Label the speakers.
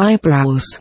Speaker 1: eyebrows.